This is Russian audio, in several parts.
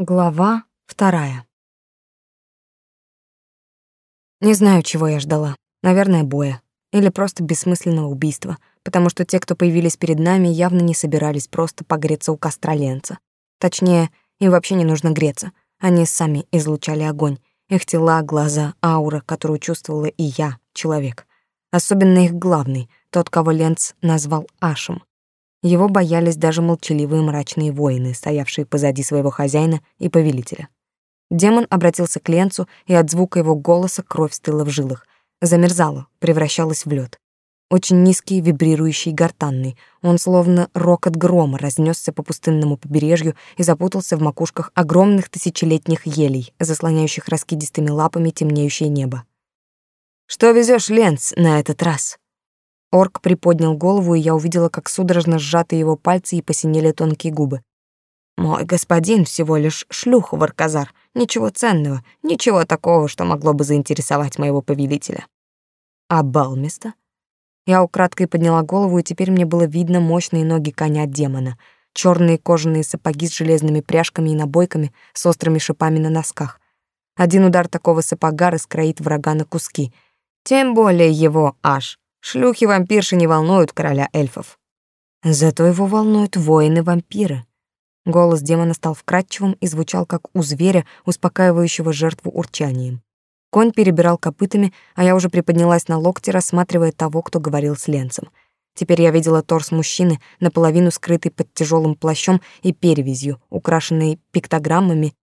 Глава вторая. Не знаю, чего я ждала. Наверное, боя. Или просто бессмысленного убийства, потому что те, кто появились перед нами, явно не собирались просто погреться у костра Ленца. Точнее, им вообще не нужно греться. Они сами излучали огонь. Их тела, глаза, аура, которую чувствовала и я, человек. Особенно их главный, тот, кого Ленц назвал Ашем. Его боялись даже молчаливые мрачные воины, стоявшие позади своего хозяина и повелителя. Демон обратился к Ленцу, и от звука его голоса кровь стыла в жилах, замерзала, превращалась в лед. Очень низкий, вибрирующий, гортанный. Он словно рокот грома разнесся по пустынному побережью и запутался в макушках огромных тысячелетних елей, заслоняющих раскидистыми лапами темнеющее небо. «Что везешь, Ленц, на этот раз?» Орк приподнял голову, и я увидела, как судорожно сжаты его пальцы и посинели тонкие губы. «Мой господин всего лишь шлюх, Варказар. Ничего ценного, ничего такого, что могло бы заинтересовать моего повелителя». «А Балмиста?» Я украдкой подняла голову, и теперь мне было видно мощные ноги коня-демона, черные кожаные сапоги с железными пряжками и набойками, с острыми шипами на носках. Один удар такого сапога раскроит врага на куски. Тем более его аж. Шлюхи-вампирши не волнуют короля эльфов. Зато его волнуют воины-вампиры. Голос демона стал вкрадчивым и звучал как у зверя, успокаивающего жертву урчанием. Конь перебирал копытами, а я уже приподнялась на локте, рассматривая того, кто говорил с Ленцем. Теперь я видела торс мужчины, наполовину скрытый под тяжелым плащом и перевязью, украшенной пиктограммами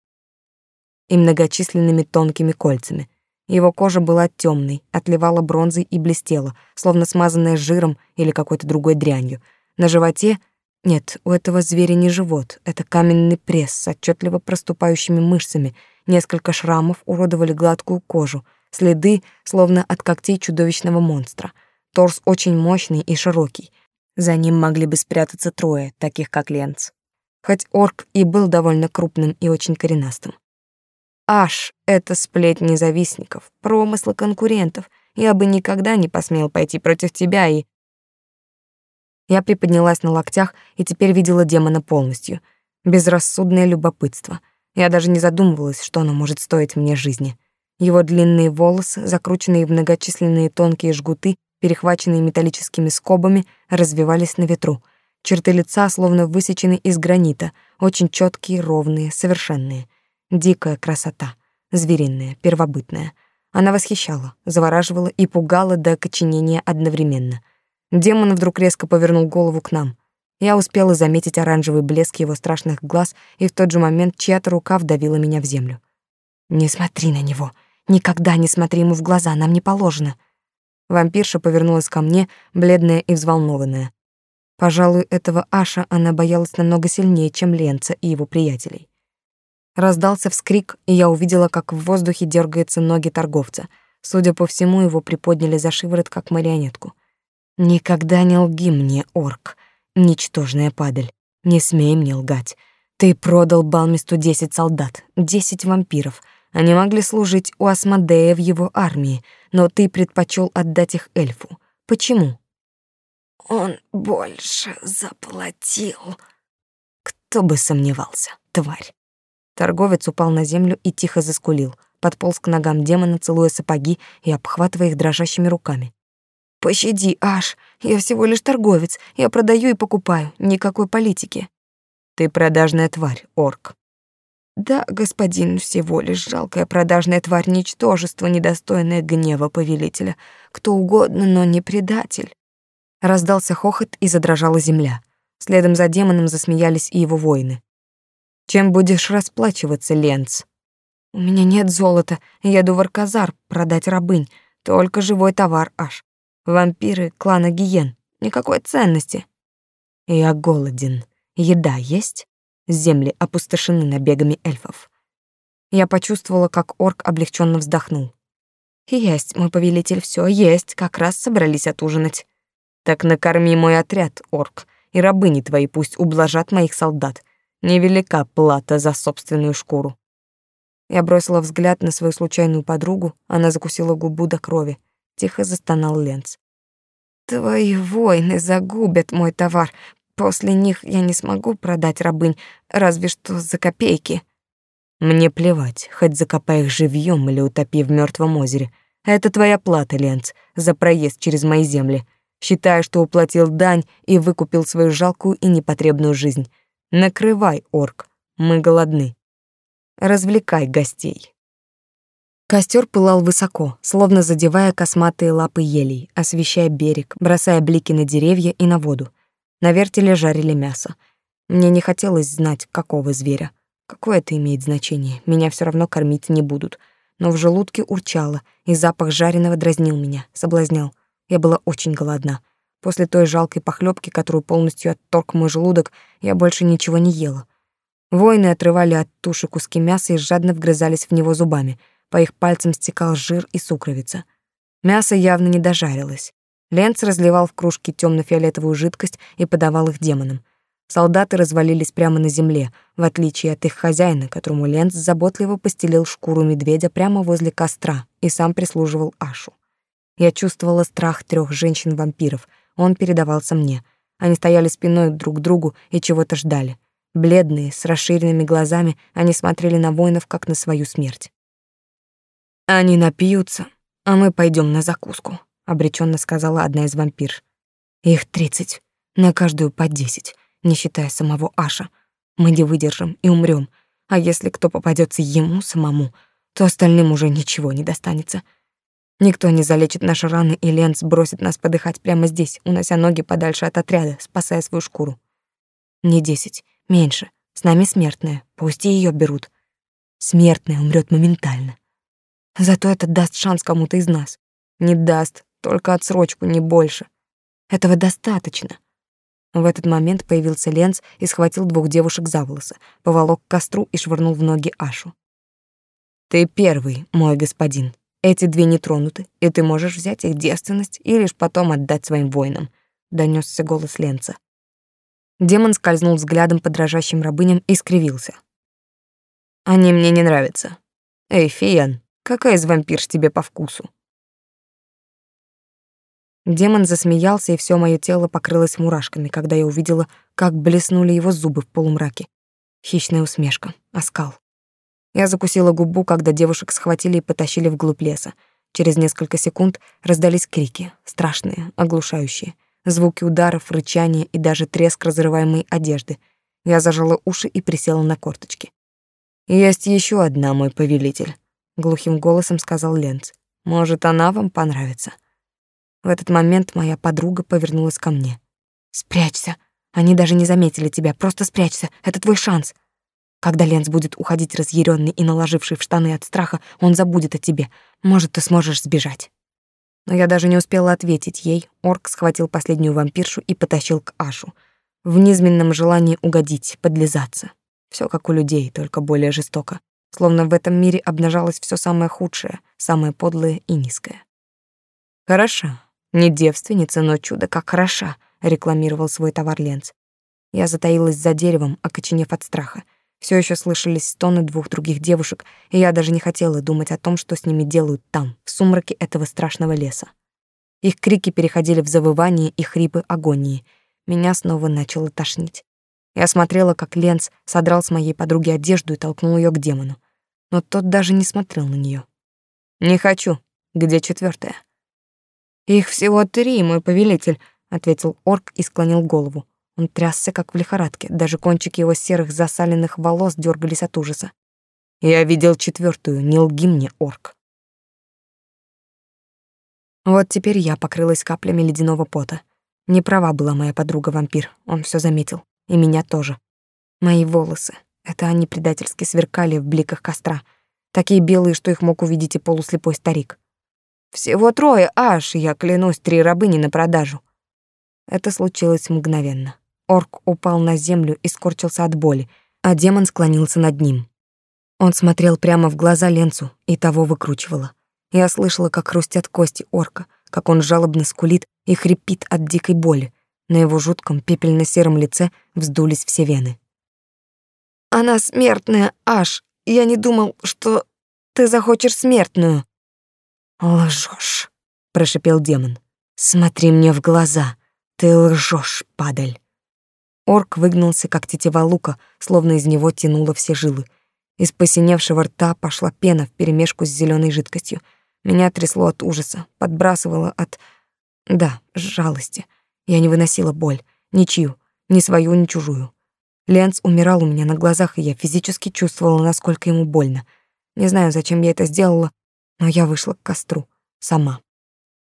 и многочисленными тонкими кольцами. Его кожа была темной, отливала бронзой и блестела, словно смазанная жиром или какой-то другой дрянью. На животе нет, у этого зверя не живот, это каменный пресс с отчетливо проступающими мышцами. Несколько шрамов уродовали гладкую кожу, следы, словно от когтей чудовищного монстра. Торс очень мощный и широкий. За ним могли бы спрятаться трое, таких как Ленц. Хоть орк и был довольно крупным и очень коренастым. Аж это сплетни завистников, промыслы конкурентов. Я бы никогда не посмел пойти против тебя и... Я приподнялась на локтях и теперь видела демона полностью. Безрассудное любопытство. Я даже не задумывалась, что оно может стоить мне жизни. Его длинные волосы, закрученные в многочисленные тонкие жгуты, перехваченные металлическими скобами, развивались на ветру. Черты лица словно высечены из гранита, очень четкие, ровные, совершенные. Дикая красота, звериная, первобытная. Она восхищала, завораживала и пугала до окоченения одновременно. Демон вдруг резко повернул голову к нам. Я успела заметить оранжевый блеск его страшных глаз, и в тот же момент чья-то рука вдавила меня в землю. «Не смотри на него! Никогда не смотри ему в глаза, нам не положено!» Вампирша повернулась ко мне, бледная и взволнованная. Пожалуй, этого Аша она боялась намного сильнее, чем Ленца и его приятелей. Раздался вскрик, и я увидела, как в воздухе дергаются ноги торговца. Судя по всему, его приподняли за шиворот, как марионетку. «Никогда не лги мне, орк, ничтожная падаль. Не смей мне лгать. Ты продал Балмисту десять солдат, десять вампиров. Они могли служить у Асмодея в его армии, но ты предпочел отдать их эльфу. Почему?» «Он больше заплатил». Кто бы сомневался, тварь. Торговец упал на землю и тихо заскулил, подполз к ногам демона, целуя сапоги и обхватывая их дрожащими руками. «Пощади, Аш, я всего лишь торговец, я продаю и покупаю, никакой политики». «Ты продажная тварь, орк». «Да, господин, всего лишь жалкая продажная тварь, ничтожество, недостойное гнева повелителя. Кто угодно, но не предатель». Раздался хохот и задрожала земля. Следом за демоном засмеялись и его воины. Чем будешь расплачиваться, Ленц? У меня нет золота, еду в Арказар продать рабынь, только живой товар аж. Вампиры клана Гиен, никакой ценности. Я голоден. Еда есть? Земли опустошены набегами эльфов. Я почувствовала, как орк облегченно вздохнул. Есть, мой повелитель, все есть, как раз собрались отужинать. Так накорми мой отряд, орк, и рабыни твои пусть ублажат моих солдат. Невелика плата за собственную шкуру. Я бросила взгляд на свою случайную подругу, она закусила губу до крови. Тихо застонал Ленц. «Твои войны загубят мой товар. После них я не смогу продать рабынь, разве что за копейки». Мне плевать, хоть закопай их живьем или утопи в мертвом озере. Это твоя плата, Ленц, за проезд через мои земли. Считаю, что уплатил дань и выкупил свою жалкую и непотребную жизнь. Накрывай, орк, мы голодны. Развлекай гостей. Костер пылал высоко, словно задевая косматые лапы елей, освещая берег, бросая блики на деревья и на воду. На вертеле жарили мясо. Мне не хотелось знать, какого зверя. Какое это имеет значение? Меня все равно кормить не будут. Но в желудке урчало, и запах жареного дразнил меня, соблазнял. Я была очень голодна. После той жалкой похлебки, которую полностью отторг мой желудок, я больше ничего не ела. Воины отрывали от туши куски мяса и жадно вгрызались в него зубами. По их пальцам стекал жир и сукровица. Мясо явно не дожарилось. Ленц разливал в кружки темно фиолетовую жидкость и подавал их демонам. Солдаты развалились прямо на земле, в отличие от их хозяина, которому Ленц заботливо постелил шкуру медведя прямо возле костра и сам прислуживал Ашу. Я чувствовала страх трех женщин-вампиров. Он передавался мне. Они стояли спиной друг к другу и чего-то ждали. Бледные, с расширенными глазами, они смотрели на воинов, как на свою смерть. «Они напьются, а мы пойдем на закуску», — обреченно сказала одна из вампир. «Их тридцать, на каждую по десять не считая самого Аша. Мы не выдержим и умрем. А если кто попадется ему самому, то остальным уже ничего не достанется. Никто не залечит наши раны, и Ленц бросит нас подыхать прямо здесь, унося ноги подальше от отряда, спасая свою шкуру. Не десять, меньше. С нами смертная, пусть и ее берут. Смертная умрет моментально. Зато это даст шанс кому-то из нас. Не даст, только отсрочку, не больше. Этого достаточно. В этот момент появился Ленц и схватил двух девушек за волосы, поволок к костру и швырнул в ноги Ашу. «Ты первый, мой господин. Эти две не тронуты, и ты можешь взять их девственность и лишь потом отдать своим воинам», — донесся голос Ленца. Демон скользнул взглядом по дрожащим рабыням и скривился. «Они мне не нравятся. Эй, Фиен, какая из вампирш тебе по вкусу?» Демон засмеялся, и все мое тело покрылось мурашками, когда я увидела, как блеснули его зубы в полумраке. Хищная усмешка, оскал. Я закусила губу, когда девушек схватили и потащили вглубь леса. Через несколько секунд раздались крики, страшные, оглушающие. Звуки ударов, рычания и даже треск разрываемой одежды. Я зажала уши и присела на корточки. «Есть еще одна, мой повелитель», — глухим голосом сказал Ленц. «Может, она вам понравится?» В этот момент моя подруга повернулась ко мне. «Спрячься. Они даже не заметили тебя. Просто спрячься. Это твой шанс. Когда Ленц будет уходить разъяренный и наложивший в штаны от страха, он забудет о тебе. Может, ты сможешь сбежать». Но я даже не успела ответить ей. Орк схватил последнюю вампиршу и потащил к Ашу. В низменном желании угодить, подлизаться. Все как у людей, только более жестоко. Словно в этом мире обнажалось все самое худшее, самое подлое и низкое. «Хорошо, не девственница, но чудо как хороша, рекламировал свой товар Ленц. Я затаилась за деревом, окоченев от страха. Все еще слышались стоны двух других девушек, и я даже не хотела думать о том, что с ними делают там, в сумраке этого страшного леса. Их крики переходили в завывание и хрипы агонии. Меня снова начало тошнить. Я смотрела, как Ленц содрал с моей подруги одежду и толкнул ее к демону. Но тот даже не смотрел на нее. «Не хочу. Где четвертая? Их всего три, мой повелитель, ответил орк и склонил голову. Он трясся как в лихорадке, даже кончики его серых засаленных волос дергались от ужаса. Я видел четвертую, не лги мне, орк. Вот теперь я покрылась каплями ледяного пота. Не права была моя подруга-вампир, он все заметил. И меня тоже. Мои волосы. Это они предательски сверкали в бликах костра. Такие белые, что их мог увидеть и полуслепой старик. Всего трое, аж, я клянусь, три рабыни на продажу. Это случилось мгновенно. Орк упал на землю и скорчился от боли, а демон склонился над ним. Он смотрел прямо в глаза Ленцу, и того выкручивало. Я слышала, как хрустят кости орка, как он жалобно скулит и хрипит от дикой боли. На его жутком пепельно-сером лице вздулись все вены. «Она смертная, аж. Я не думал, что ты захочешь смертную», «Лжешь», — прошипел демон. «Смотри мне в глаза. Ты лжешь, падаль». Орк выгнулся, как тетива лука, словно из него тянуло все жилы. Из посиневшего рта пошла пена вперемешку с зеленой жидкостью. Меня трясло от ужаса, подбрасывало от... Да, жалости. Я не выносила боль. Ничью. Ни свою, ни чужую. Ленц умирал у меня на глазах, и я физически чувствовала, насколько ему больно. Не знаю, зачем я это сделала, но я вышла к костру. Сама.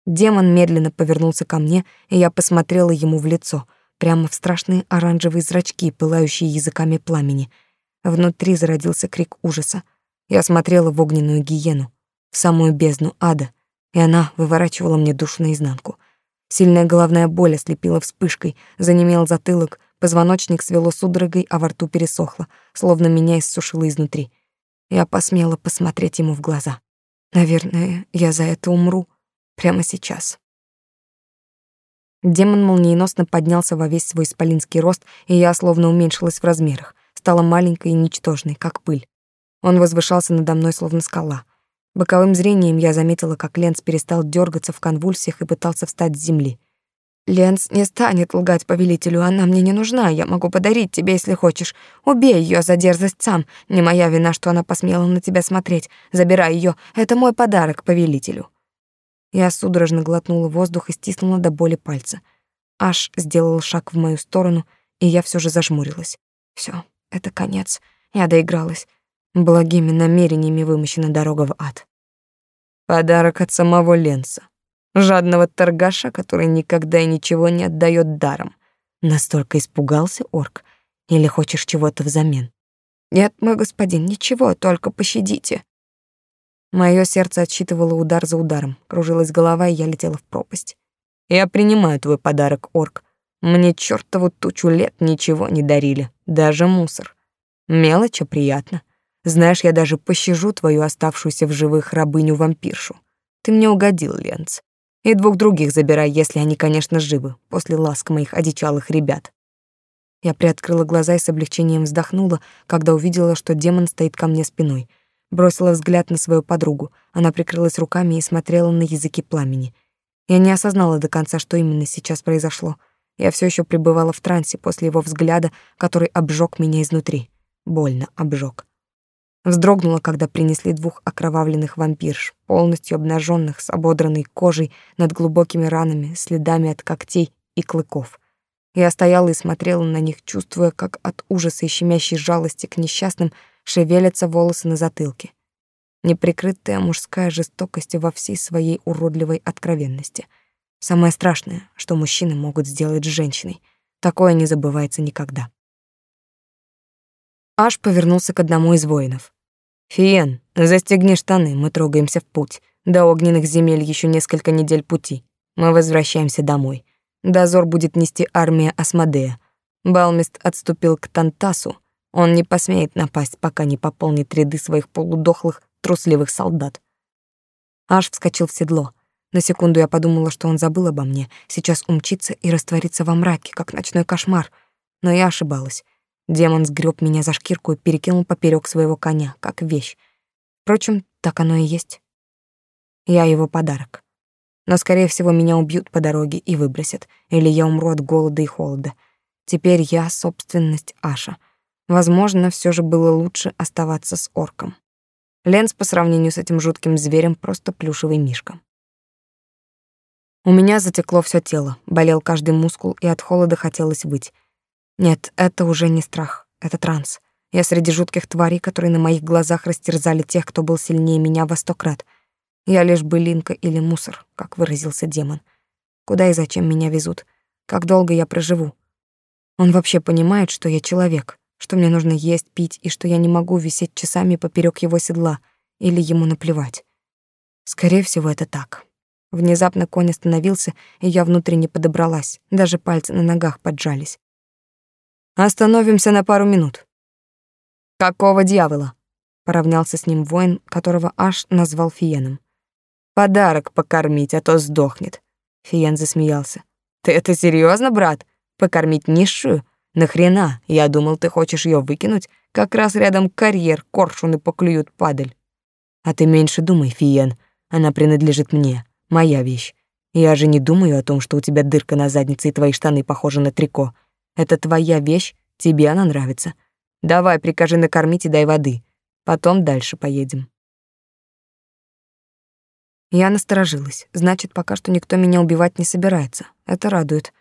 Демон медленно повернулся ко мне, и я посмотрела ему в лицо, прямо в страшные оранжевые зрачки, пылающие языками пламени. Внутри зародился крик ужаса. Я смотрела в огненную гиену, в самую бездну ада, и она выворачивала мне душу наизнанку. Сильная головная боль ослепила вспышкой, занемел затылок, позвоночник свело судорогой, а во рту пересохло, словно меня иссушило изнутри. Я посмела посмотреть ему в глаза. Наверное, я за это умру прямо сейчас. Демон молниеносно поднялся во весь свой исполинский рост, и я словно уменьшилась в размерах, стала маленькой и ничтожной, как пыль. Он возвышался надо мной словно скала. Боковым зрением я заметила, как Ленц перестал дергаться в конвульсиях и пытался встать с земли. Ленс не станет лгать повелителю, она мне не нужна, я могу подарить тебе, если хочешь. Убей ее за дерзость сам. Не моя вина, что она посмела на тебя смотреть. Забирай ее, это мой подарок повелителю. Я судорожно глотнула воздух и стиснула до боли пальца. Аж сделал шаг в мою сторону, и я все же зажмурилась. Все, это конец. Я доигралась. Благими намерениями вымощена дорога в ад. Подарок от самого Ленса жадного торгаша, который никогда и ничего не отдает даром. Настолько испугался орк. Или хочешь чего-то взамен? Нет, мой господин, ничего, только пощадите. Мое сердце отсчитывало удар за ударом, кружилась голова, и я летела в пропасть. Я принимаю твой подарок, орк. Мне чертову тучу лет ничего не дарили, даже мусор. Мелочь, а приятно. Знаешь, я даже пощажу твою оставшуюся в живых рабыню-вампиршу. Ты мне угодил, Ленц. И двух других забирай, если они, конечно, живы, после ласк моих одичалых ребят. Я приоткрыла глаза и с облегчением вздохнула, когда увидела, что демон стоит ко мне спиной. Бросила взгляд на свою подругу. Она прикрылась руками и смотрела на языки пламени. Я не осознала до конца, что именно сейчас произошло. Я все еще пребывала в трансе после его взгляда, который обжег меня изнутри. Больно обжег. Вздрогнула, когда принесли двух окровавленных вампирш, полностью обнаженных, с ободранной кожей, над глубокими ранами, следами от когтей и клыков. Я стояла и смотрела на них, чувствуя, как от ужаса и щемящей жалости к несчастным шевелятся волосы на затылке. Неприкрытая мужская жестокость во всей своей уродливой откровенности. Самое страшное, что мужчины могут сделать с женщиной. Такое не забывается никогда. Аж повернулся к одному из воинов. Фиен, застегни штаны, мы трогаемся в путь. До огненных земель еще несколько недель пути. Мы возвращаемся домой. Дозор будет нести армия Асмодея. Балмист отступил к Тантасу. Он не посмеет напасть, пока не пополнит ряды своих полудохлых, трусливых солдат. Аж вскочил в седло. На секунду я подумала, что он забыл обо мне, сейчас умчится и растворится во мраке, как ночной кошмар. Но я ошибалась. Демон сгреб меня за шкирку и перекинул поперек своего коня, как вещь. Впрочем, так оно и есть. Я его подарок. Но, скорее всего, меня убьют по дороге и выбросят, или я умру от голода и холода. Теперь я — собственность Аша. Возможно, все же было лучше оставаться с орком. Ленс по сравнению с этим жутким зверем просто плюшевый мишка. У меня затекло все тело, болел каждый мускул, и от холода хотелось выть. Нет, это уже не страх, это транс. Я среди жутких тварей, которые на моих глазах растерзали тех, кто был сильнее меня во сто крат. Я лишь былинка или мусор, как выразился демон. Куда и зачем меня везут? Как долго я проживу? Он вообще понимает, что я человек, что мне нужно есть, пить, и что я не могу висеть часами поперек его седла, или ему наплевать. Скорее всего, это так. Внезапно конь остановился, и я внутренне подобралась, даже пальцы на ногах поджались. Остановимся на пару минут. Какого дьявола? Поравнялся с ним воин, которого аж назвал Фиеном. Подарок покормить, а то сдохнет. Фиен засмеялся. Ты это серьезно, брат? Покормить низшую? Нахрена? Я думал, ты хочешь ее выкинуть. Как раз рядом карьер, коршуны поклюют падаль. А ты меньше думай, Фиен. Она принадлежит мне, моя вещь. Я же не думаю о том, что у тебя дырка на заднице и твои штаны похожи на трико. Это твоя вещь, тебе она нравится. Давай, прикажи накормить и дай воды. Потом дальше поедем. Я насторожилась. Значит, пока что никто меня убивать не собирается. Это радует.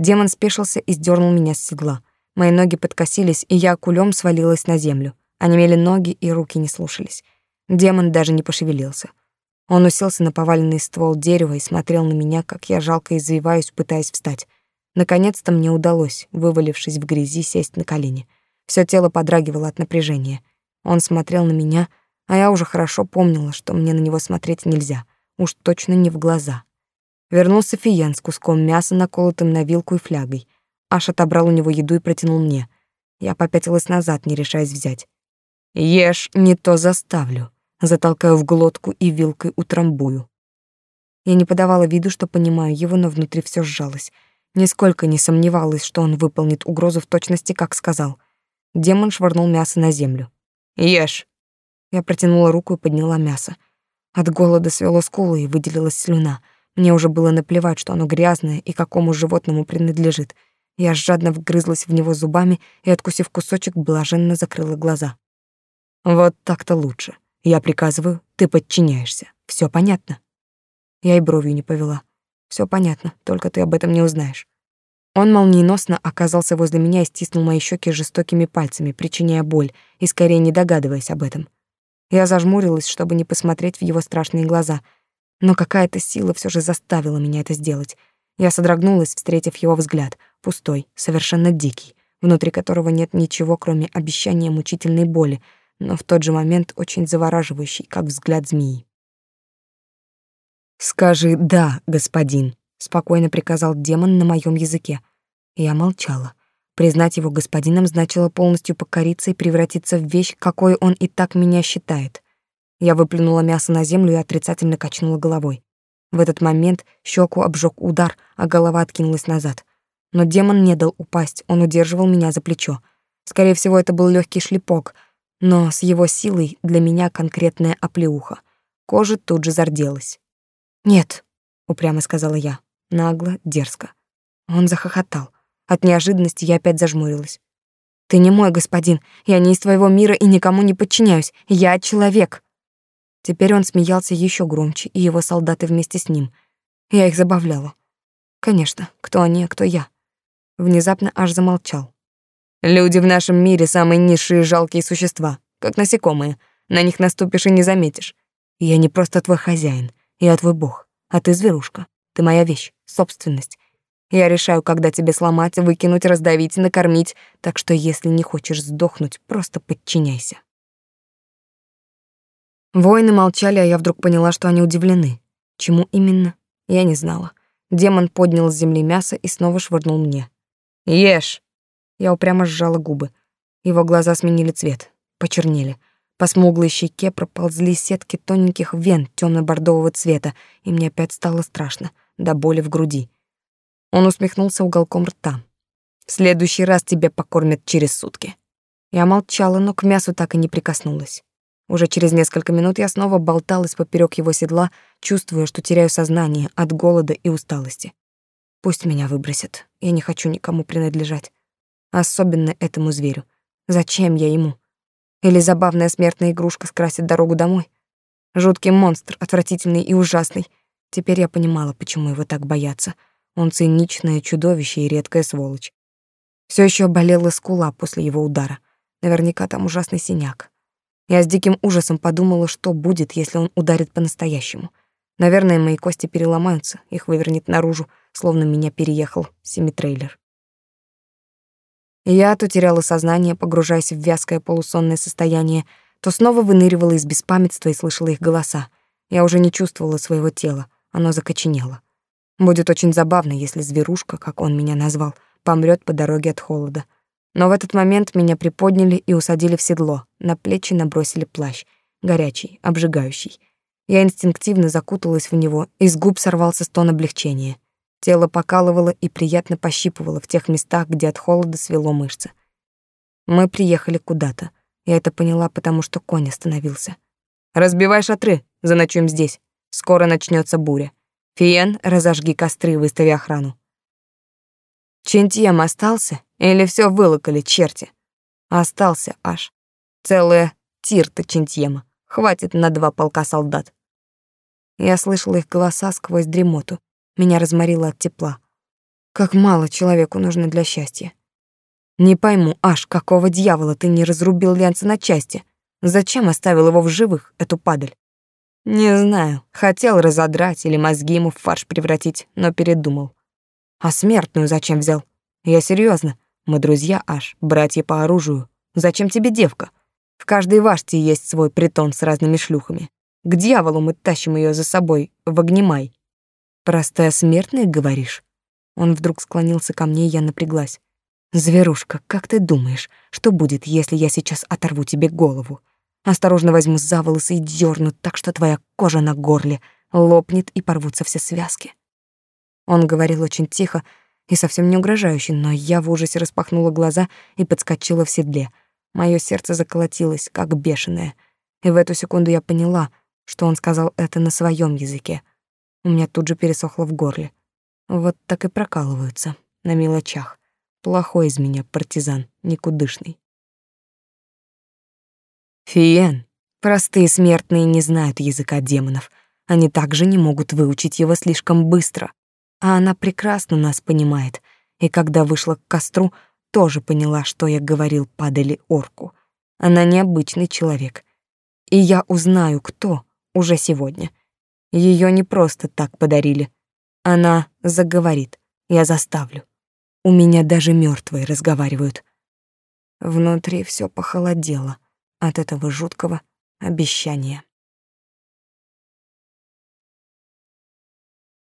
Демон спешился и сдернул меня с седла. Мои ноги подкосились, и я кулем свалилась на землю. Онемели ноги, и руки не слушались. Демон даже не пошевелился. Он уселся на поваленный ствол дерева и смотрел на меня, как я жалко извиваюсь, пытаясь встать. Наконец-то мне удалось, вывалившись в грязи, сесть на колени. Всё тело подрагивало от напряжения. Он смотрел на меня, а я уже хорошо помнила, что мне на него смотреть нельзя, уж точно не в глаза. Вернулся Фиен с куском мяса, наколотым на вилку и флягой. Аш отобрал у него еду и протянул мне. Я попятилась назад, не решаясь взять. «Ешь, не то заставлю», затолкаю в глотку и вилкой утрамбую. Я не подавала виду, что понимаю его, но внутри все сжалось. Нисколько не сомневалась, что он выполнит угрозу в точности, как сказал. Демон швырнул мясо на землю. «Ешь!» Я протянула руку и подняла мясо. От голода свело скулы и выделилась слюна. Мне уже было наплевать, что оно грязное и какому животному принадлежит. Я жадно вгрызлась в него зубами и, откусив кусочек, блаженно закрыла глаза. Вот так-то лучше. Я приказываю, ты подчиняешься. Все понятно? Я и бровью не повела. Все понятно, только ты об этом не узнаешь. Он молниеносно оказался возле меня и стиснул мои щеки жестокими пальцами, причиняя боль, и скорее не догадываясь об этом. Я зажмурилась, чтобы не посмотреть в его страшные глаза, но какая-то сила все же заставила меня это сделать. Я содрогнулась, встретив его взгляд, пустой, совершенно дикий, внутри которого нет ничего, кроме обещания мучительной боли, но в тот же момент очень завораживающий, как взгляд змеи. «Скажи «да», господин», — спокойно приказал демон на моем языке. Я молчала. Признать его господином значило полностью покориться и превратиться в вещь, какой он и так меня считает. Я выплюнула мясо на землю и отрицательно качнула головой. В этот момент щеку обжег удар, а голова откинулась назад. Но демон не дал упасть, он удерживал меня за плечо. Скорее всего, это был легкий шлепок — но с его силой для меня конкретная оплеуха. Кожа тут же зарделась. «Нет», — упрямо сказала я, нагло, дерзко. Он захохотал. От неожиданности я опять зажмурилась. «Ты не мой господин, я не из твоего мира и никому не подчиняюсь, я человек». Теперь он смеялся еще громче, и его солдаты вместе с ним. Я их забавляла. Конечно, кто они, а кто я. Внезапно аж замолчал. Люди в нашем мире самые низшие жалкие существа, как насекомые. На них наступишь и не заметишь. Я не просто твой хозяин, я твой бог, а ты зверушка. Ты моя вещь, собственность. Я решаю, когда тебе сломать, выкинуть, раздавить, накормить, так что если не хочешь сдохнуть, просто подчиняйся. Воины молчали, а я вдруг поняла, что они удивлены. Чему именно? Я не знала. Демон поднял с земли мясо и снова швырнул мне. «Ешь!» Я упрямо сжала губы. Его глаза сменили цвет, почернели. По смуглой щеке проползли сетки тоненьких вен темно бордового цвета, и мне опять стало страшно, до боли в груди. Он усмехнулся уголком рта. «В следующий раз тебя покормят через сутки». Я молчала, но к мясу так и не прикоснулась. Уже через несколько минут я снова болталась поперек его седла, чувствуя, что теряю сознание от голода и усталости. Пусть меня выбросят. Я не хочу никому принадлежать. Особенно этому зверю. Зачем я ему? Или забавная смертная игрушка скрасит дорогу домой? Жуткий монстр, отвратительный и ужасный. Теперь я понимала, почему его так боятся. Он циничное чудовище и редкая сволочь. Все еще болела скула после его удара. Наверняка там ужасный синяк. Я с диким ужасом подумала, что будет, если он ударит по-настоящему. Наверное, мои кости переломаются, их вывернет наружу, словно меня переехал семитрейлер. Я то теряла сознание, погружаясь в вязкое полусонное состояние, то снова выныривала из беспамятства и слышала их голоса. Я уже не чувствовала своего тела, оно закоченело. Будет очень забавно, если зверушка, как он меня назвал, помрет по дороге от холода. Но в этот момент меня приподняли и усадили в седло, на плечи набросили плащ, горячий, обжигающий. Я инстинктивно закуталась в него, и с губ сорвался стон облегчения — Тело покалывало и приятно пощипывало в тех местах, где от холода свело мышцы. Мы приехали куда-то. Я это поняла, потому что конь остановился. «Разбивай шатры, заночуем здесь. Скоро начнется буря. Фиен, разожги костры, выстави охрану». Чентьем остался или все вылокали черти? Остался аж. Целое Тирта Чинтьема. Хватит на два полка солдат. Я слышала их голоса сквозь дремоту. Меня разморило от тепла. Как мало человеку нужно для счастья. Не пойму, аж какого дьявола ты не разрубил Ленца на части? Зачем оставил его в живых, эту падаль? Не знаю, хотел разодрать или мозги ему в фарш превратить, но передумал. А смертную зачем взял? Я серьезно. Мы друзья аж, братья по оружию. Зачем тебе девка? В каждой ваште есть свой притон с разными шлюхами. К дьяволу мы тащим ее за собой в огнемай. Простая смертная, говоришь? Он вдруг склонился ко мне, и я напряглась. Зверушка, как ты думаешь, что будет, если я сейчас оторву тебе голову? Осторожно возьму за волосы и дерну так, что твоя кожа на горле лопнет и порвутся все связки. Он говорил очень тихо и совсем не угрожающе, но я в ужасе распахнула глаза и подскочила в седле. Мое сердце заколотилось, как бешеное. И в эту секунду я поняла, что он сказал это на своем языке. У меня тут же пересохло в горле. Вот так и прокалываются, на мелочах. Плохой из меня партизан, никудышный. Фиен, простые смертные не знают языка демонов. Они также не могут выучить его слишком быстро. А она прекрасно нас понимает. И когда вышла к костру, тоже поняла, что я говорил падали орку. Она необычный человек. И я узнаю, кто, уже сегодня. Ее не просто так подарили. Она заговорит. Я заставлю. У меня даже мертвые разговаривают. Внутри все похолодело от этого жуткого обещания.